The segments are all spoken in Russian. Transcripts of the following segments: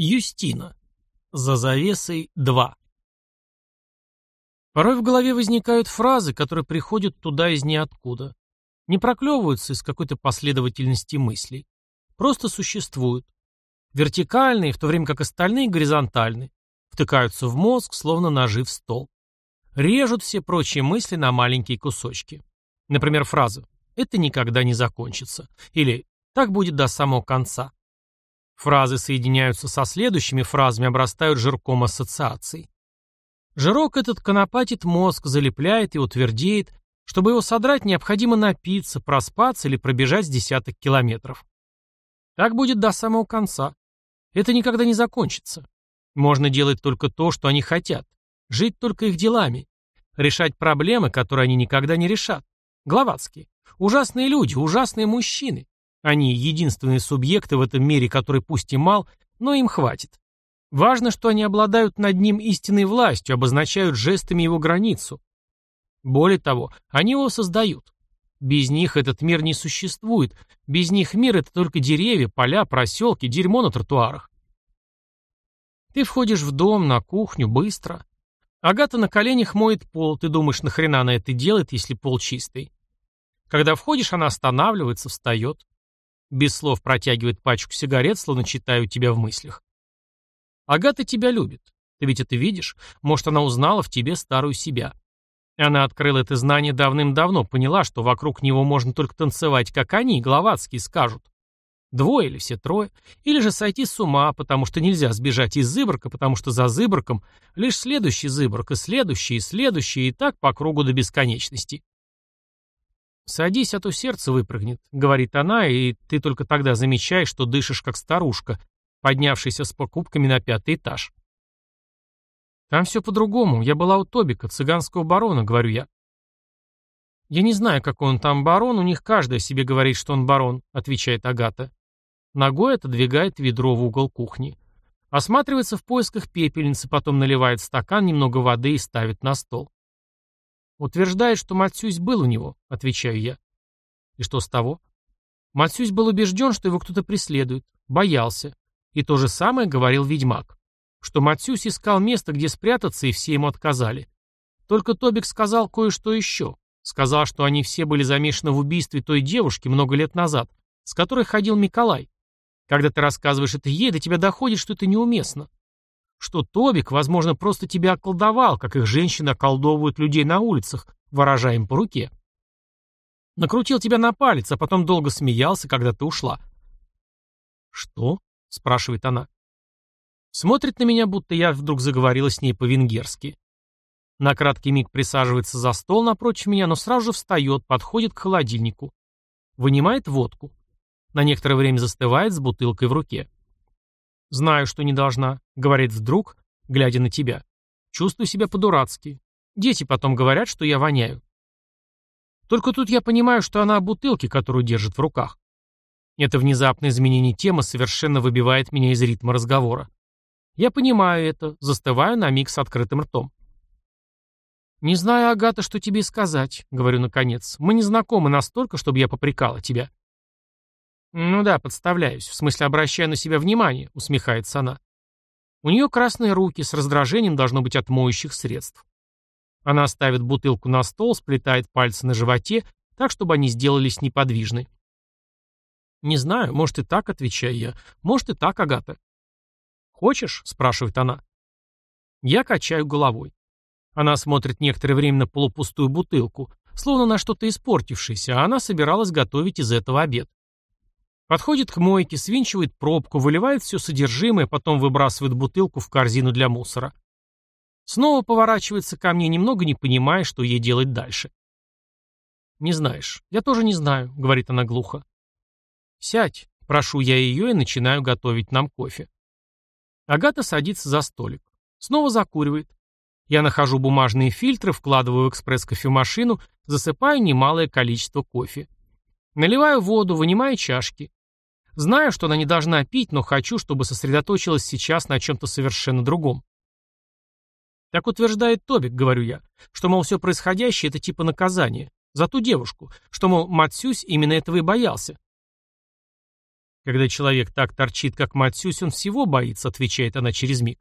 Юстина. За завесой 2. Порой в голове возникают фразы, которые приходят туда из ниоткуда. Не проклевываются из какой-то последовательности мыслей. Просто существуют. Вертикальные, в то время как остальные горизонтальные. Втыкаются в мозг, словно ножи в стол. Режут все прочие мысли на маленькие кусочки. Например, фраза «это никогда не закончится» или «так будет до самого конца». Фразы соединяются со следующими фразами, обрастают жирком ассоциаций. Жирок этот конопатит мозг, залепляет и утвердеет. Чтобы его содрать, необходимо напиться, проспаться или пробежать с десяток километров. Так будет до самого конца. Это никогда не закончится. Можно делать только то, что они хотят. Жить только их делами. Решать проблемы, которые они никогда не решат. Гловацкие. Ужасные люди, ужасные мужчины. Они единственные субъекты в этом мире, который пусть и мал, но им хватит. Важно, что они обладают над ним истинной властью, обозначают жестами его границу. Более того, они его создают. Без них этот мир не существует. Без них мир — это только деревья, поля, проселки, дерьмо на тротуарах. Ты входишь в дом, на кухню, быстро. Агата на коленях моет пол. Ты думаешь, нахрена она это делает, если пол чистый? Когда входишь, она останавливается, встает. Без слов протягивает пачку сигарет, словно читаю тебя в мыслях. Агата тебя любит. Ты ведь это видишь? Может, она узнала в тебе старую себя. Она открыла это знание давным-давно, поняла, что вокруг него можно только танцевать, как они, главатские, скажут. Двое или все трое. Или же сойти с ума, потому что нельзя сбежать из зыборка, потому что за зыборком лишь следующий зыборк, и следующий, и следующий, и так по кругу до бесконечности. «Садись, а то сердце выпрыгнет», — говорит она, и ты только тогда замечаешь, что дышишь как старушка, поднявшаяся с покупками на пятый этаж. «Там все по-другому. Я была у Тобика, цыганского барона», — говорю я. «Я не знаю, какой он там барон, у них каждый себе говорит, что он барон», — отвечает Агата. Ногой отодвигает ведро в угол кухни. Осматривается в поисках пепельницы, потом наливает стакан немного воды и ставит на стол. Утверждает, что Матсюсь был у него, отвечаю я. И что с того? Матсюсь был убежден, что его кто-то преследует, боялся. И то же самое говорил ведьмак. Что Матсюсь искал место, где спрятаться, и все ему отказали. Только Тобик сказал кое-что еще. Сказал, что они все были замешаны в убийстве той девушки много лет назад, с которой ходил Миколай. Когда ты рассказываешь это ей, до тебя доходит, что это неуместно что Тобик, возможно, просто тебя околдовал, как их женщины околдовывают людей на улицах, выражая им по руке. Накрутил тебя на палец, а потом долго смеялся, когда ты ушла. «Что?» — спрашивает она. Смотрит на меня, будто я вдруг заговорила с ней по-венгерски. На краткий миг присаживается за стол напротив меня, но сразу же встает, подходит к холодильнику. Вынимает водку. На некоторое время застывает с бутылкой в руке. «Знаю, что не должна», — говорит вдруг, глядя на тебя. «Чувствую себя по-дурацки. Дети потом говорят, что я воняю». Только тут я понимаю, что она о бутылке, которую держит в руках. Это внезапное изменение темы совершенно выбивает меня из ритма разговора. Я понимаю это, застываю на миг с открытым ртом. «Не знаю, Агата, что тебе сказать», — говорю наконец. «Мы не знакомы настолько, чтобы я попрекала тебя». «Ну да, подставляюсь. В смысле, обращаю на себя внимание», — усмехается она. У нее красные руки, с раздражением должно быть от моющих средств. Она ставит бутылку на стол, сплетает пальцы на животе, так, чтобы они сделались неподвижны. «Не знаю, может и так», — отвечаю я. «Может и так, Агата». «Хочешь?» — спрашивает она. Я качаю головой. Она смотрит некоторое время на полупустую бутылку, словно на что-то испортившееся, а она собиралась готовить из этого обед. Подходит к мойке, свинчивает пробку, выливает все содержимое, потом выбрасывает бутылку в корзину для мусора. Снова поворачивается ко мне, немного не понимая, что ей делать дальше. «Не знаешь. Я тоже не знаю», — говорит она глухо. «Сядь», — прошу я ее и начинаю готовить нам кофе. Агата садится за столик. Снова закуривает. Я нахожу бумажные фильтры, вкладываю в экспресс-кофемашину, засыпаю немалое количество кофе. Наливаю воду, вынимаю чашки. Знаю, что она не должна пить, но хочу, чтобы сосредоточилась сейчас на чем-то совершенно другом. Так утверждает Тобик, говорю я, что, мол, все происходящее — это типа наказание. За ту девушку, что, мол, Матсюсь именно этого и боялся. Когда человек так торчит, как Матсюсь, он всего боится, отвечает она через миг.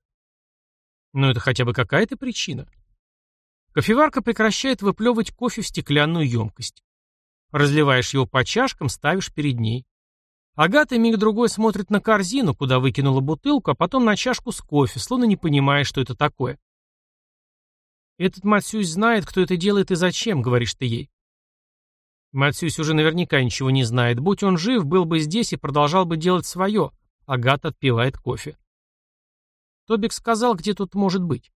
Но это хотя бы какая-то причина. Кофеварка прекращает выплевывать кофе в стеклянную емкость. Разливаешь его по чашкам, ставишь перед ней. Агата миг-другой смотрит на корзину, куда выкинула бутылку, а потом на чашку с кофе, словно не понимая, что это такое. «Этот Матсюсь знает, кто это делает и зачем», — говоришь ты ей. Матсюсь уже наверняка ничего не знает. Будь он жив, был бы здесь и продолжал бы делать свое. Агата отпивает кофе. Тобик сказал, где тут может быть.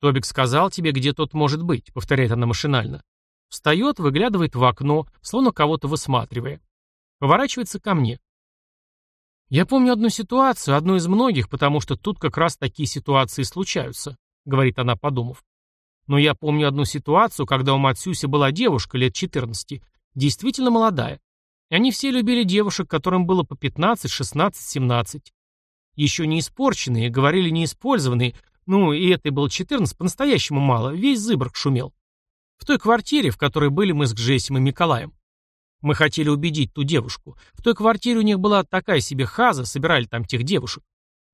Тобик сказал тебе, где тот может быть, повторяет она машинально. Встает, выглядывает в окно, словно кого-то высматривая. Поворачивается ко мне. «Я помню одну ситуацию, одну из многих, потому что тут как раз такие ситуации случаются», — говорит она, подумав. «Но я помню одну ситуацию, когда у Матсюси была девушка лет 14, действительно молодая. Они все любили девушек, которым было по 15, 16, 17. Еще не испорченные, говорили не использованные, ну и этой было 14, по-настоящему мало, весь Зыборг шумел. В той квартире, в которой были мы с Гжесем и Николаем. Мы хотели убедить ту девушку. В той квартире у них была такая себе хаза, собирали там тех девушек.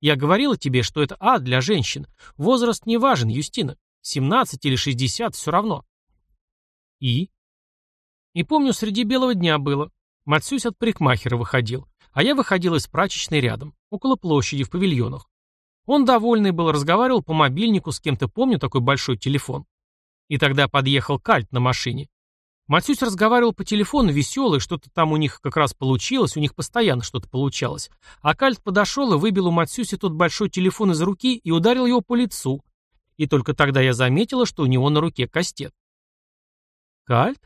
Я говорила тебе, что это ад для женщин. Возраст не важен, Юстина. 17 или 60, все равно. И? И помню, среди белого дня было. Матсюсь от парикмахера выходил, а я выходил из прачечной рядом, около площади, в павильонах. Он довольный был, разговаривал по мобильнику с кем-то, помню такой большой телефон. И тогда подъехал кальт на машине. Матюсь разговаривал по телефону, веселый, что-то там у них как раз получилось, у них постоянно что-то получалось. А Кальт подошел и выбил у Матсюси тот большой телефон из руки и ударил его по лицу. И только тогда я заметила, что у него на руке кастет. Кальт?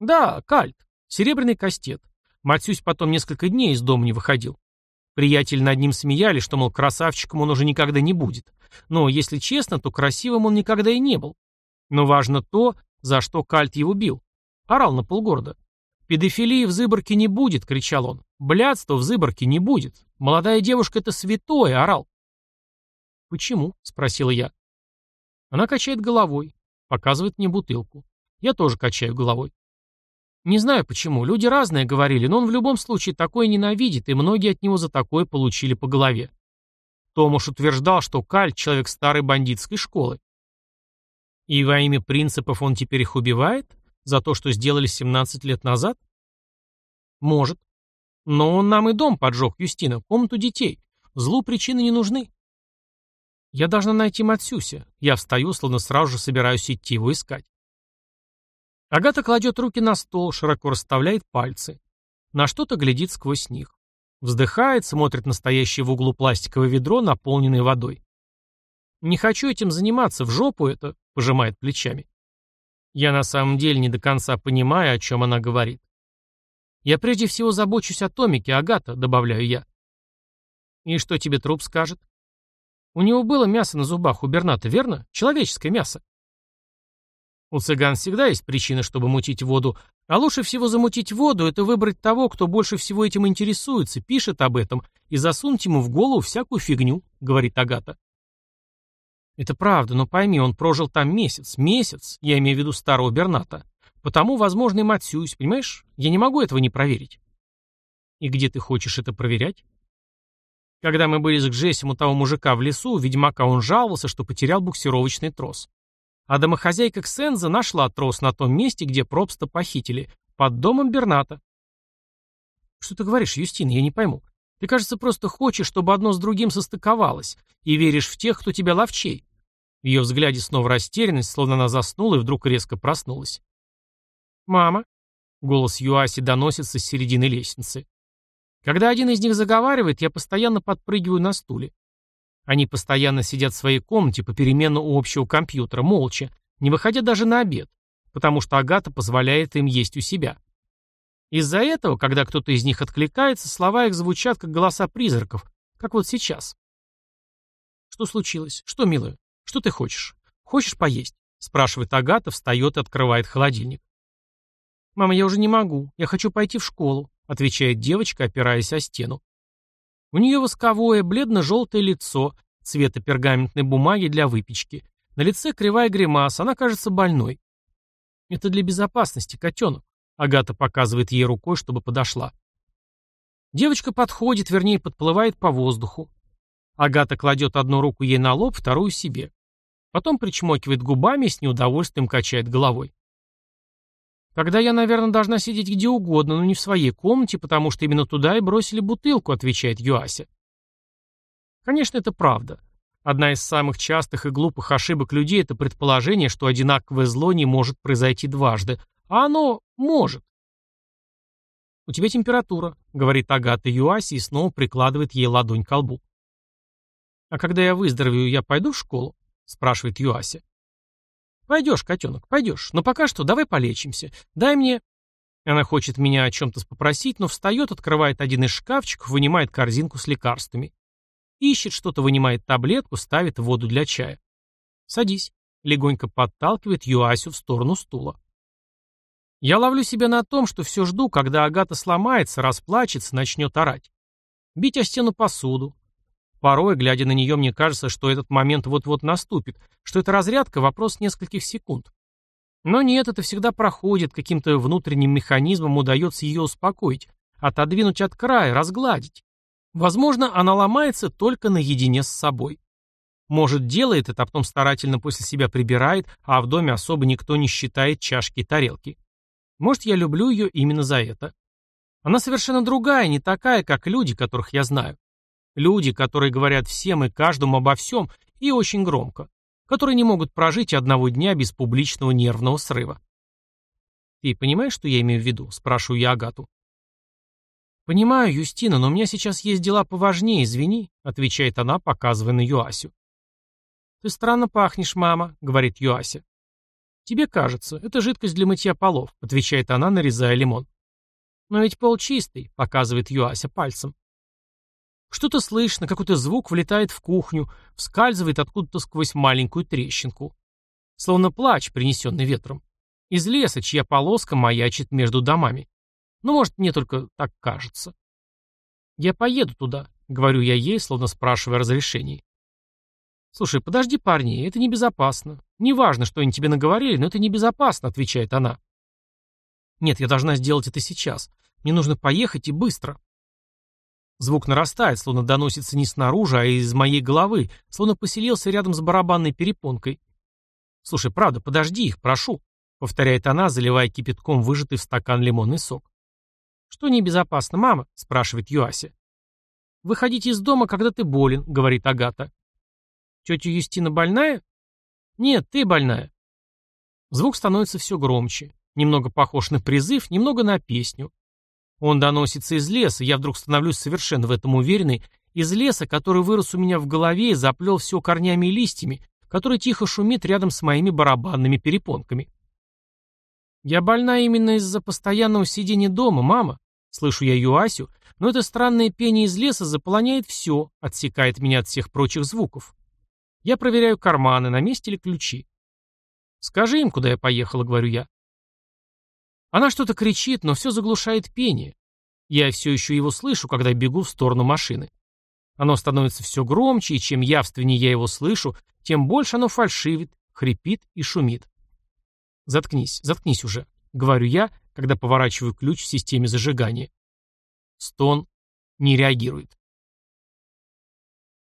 Да, Кальт. Серебряный кастет. Матсюсь потом несколько дней из дома не выходил. Приятели над ним смеялись, что, мол, красавчиком он уже никогда не будет. Но, если честно, то красивым он никогда и не был. Но важно то, за что Кальт его бил. Орал на полгорода. «Педофилии в Зыборке не будет!» — кричал он. «Блядства в Зыборке не будет! Молодая девушка — это святое!» — орал. «Почему?» — спросила я. Она качает головой, показывает мне бутылку. Я тоже качаю головой. Не знаю почему, люди разные говорили, но он в любом случае такое ненавидит, и многие от него за такое получили по голове. Томуш утверждал, что Каль — человек старой бандитской школы. И во имя принципов он теперь их убивает? За то, что сделали 17 лет назад? Может. Но он нам и дом поджег, Юстина, комнату детей. Злу причины не нужны. Я должна найти Матсюся. Я встаю, словно сразу же собираюсь идти его искать. Агата кладет руки на стол, широко расставляет пальцы. На что-то глядит сквозь них. Вздыхает, смотрит на стоящее в углу пластиковое ведро, наполненное водой. «Не хочу этим заниматься, в жопу это», — пожимает плечами. Я на самом деле не до конца понимаю, о чем она говорит. Я прежде всего забочусь о Томике, Агата, добавляю я. И что тебе труп скажет? У него было мясо на зубах у Берната, верно? Человеческое мясо. У цыган всегда есть причина, чтобы мутить воду, а лучше всего замутить воду – это выбрать того, кто больше всего этим интересуется, пишет об этом, и засунуть ему в голову всякую фигню, говорит Агата. Это правда, но пойми, он прожил там месяц. Месяц, я имею в виду старого Берната. Потому, возможно, и Матсюсь, понимаешь? Я не могу этого не проверить. И где ты хочешь это проверять? Когда мы были с Гжесем у того мужика в лесу, ведьмака он жаловался, что потерял буксировочный трос. А домохозяйка Ксенза нашла трос на том месте, где Пробста похитили, под домом Берната. Что ты говоришь, Юстин, я не пойму. Ты, кажется, просто хочешь, чтобы одно с другим состыковалось, и веришь в тех, кто тебя ловчей. В ее взгляде снова растерянность, словно она заснула и вдруг резко проснулась. «Мама?» — голос Юаси доносится с середины лестницы. Когда один из них заговаривает, я постоянно подпрыгиваю на стуле. Они постоянно сидят в своей комнате попеременно у общего компьютера, молча, не выходя даже на обед, потому что Агата позволяет им есть у себя. Из-за этого, когда кто-то из них откликается, слова их звучат как голоса призраков, как вот сейчас. «Что случилось? Что, милая? Что ты хочешь? Хочешь поесть?» спрашивает Агата, встает и открывает холодильник. «Мама, я уже не могу. Я хочу пойти в школу», отвечает девочка, опираясь о стену. У нее восковое, бледно-желтое лицо, цвета пергаментной бумаги для выпечки. На лице кривая гримаса, она кажется больной. «Это для безопасности, котенок», Агата показывает ей рукой, чтобы подошла. Девочка подходит, вернее, подплывает по воздуху. Агата кладет одну руку ей на лоб, вторую себе. Потом причмокивает губами и с неудовольствием качает головой. «Тогда я, наверное, должна сидеть где угодно, но не в своей комнате, потому что именно туда и бросили бутылку», отвечает Юася. Конечно, это правда. Одна из самых частых и глупых ошибок людей – это предположение, что одинаковое зло не может произойти дважды. А оно может. «У тебя температура», — говорит Агата Юаси и снова прикладывает ей ладонь к лбу. «А когда я выздоровею, я пойду в школу?» — спрашивает Юася. «Пойдешь, котенок, пойдешь. Но пока что давай полечимся. Дай мне...» Она хочет меня о чем-то попросить, но встает, открывает один из шкафчиков, вынимает корзинку с лекарствами. Ищет что-то, вынимает таблетку, ставит воду для чая. «Садись», — легонько подталкивает Юасю в сторону стула. Я ловлю себя на том, что все жду, когда Агата сломается, расплачется, начнет орать. Бить о стену посуду. Порой, глядя на нее, мне кажется, что этот момент вот-вот наступит, что эта разрядка — вопрос нескольких секунд. Но нет, это всегда проходит, каким-то внутренним механизмом удается ее успокоить, отодвинуть от края, разгладить. Возможно, она ломается только наедине с собой. Может, делает это, а потом старательно после себя прибирает, а в доме особо никто не считает чашки и тарелки. Может, я люблю ее именно за это. Она совершенно другая, не такая, как люди, которых я знаю. Люди, которые говорят всем и каждому обо всем, и очень громко. Которые не могут прожить одного дня без публичного нервного срыва. «Ты понимаешь, что я имею в виду?» – спрашиваю я Агату. «Понимаю, Юстина, но у меня сейчас есть дела поважнее, извини», – отвечает она, показывая на Юасю. «Ты странно пахнешь, мама», — говорит Юася. «Тебе кажется, это жидкость для мытья полов», — отвечает она, нарезая лимон. «Но ведь пол чистый», — показывает Юася пальцем. Что-то слышно, какой-то звук влетает в кухню, вскальзывает откуда-то сквозь маленькую трещинку. Словно плач, принесенный ветром. Из леса, чья полоска маячит между домами. Ну, может, мне только так кажется. «Я поеду туда», — говорю я ей, словно спрашивая разрешение. «Слушай, подожди, парни, это небезопасно. Неважно, что они тебе наговорили, но это небезопасно», — отвечает она. «Нет, я должна сделать это сейчас. Мне нужно поехать и быстро». Звук нарастает, словно доносится не снаружи, а из моей головы, словно поселился рядом с барабанной перепонкой. «Слушай, правда, подожди их, прошу», — повторяет она, заливая кипятком выжатый в стакан лимонный сок. «Что небезопасно, мама?» — спрашивает Юася. «Выходите из дома, когда ты болен», — говорит Агата. «Тетя Юстина больная?» «Нет, ты больная». Звук становится все громче. Немного похож на призыв, немного на песню. Он доносится из леса, я вдруг становлюсь совершенно в этом уверенной, из леса, который вырос у меня в голове и заплел все корнями и листьями, который тихо шумит рядом с моими барабанными перепонками. «Я больна именно из-за постоянного сидения дома, мама», — слышу я Юасю, но это странное пение из леса заполоняет все, отсекает меня от всех прочих звуков. Я проверяю карманы, на месте ли ключи. «Скажи им, куда я поехала», — говорю я. Она что-то кричит, но все заглушает пение. Я все еще его слышу, когда бегу в сторону машины. Оно становится все громче, и чем явственнее я его слышу, тем больше оно фальшивит, хрипит и шумит. «Заткнись, заткнись уже», — говорю я, когда поворачиваю ключ в системе зажигания. Стон не реагирует.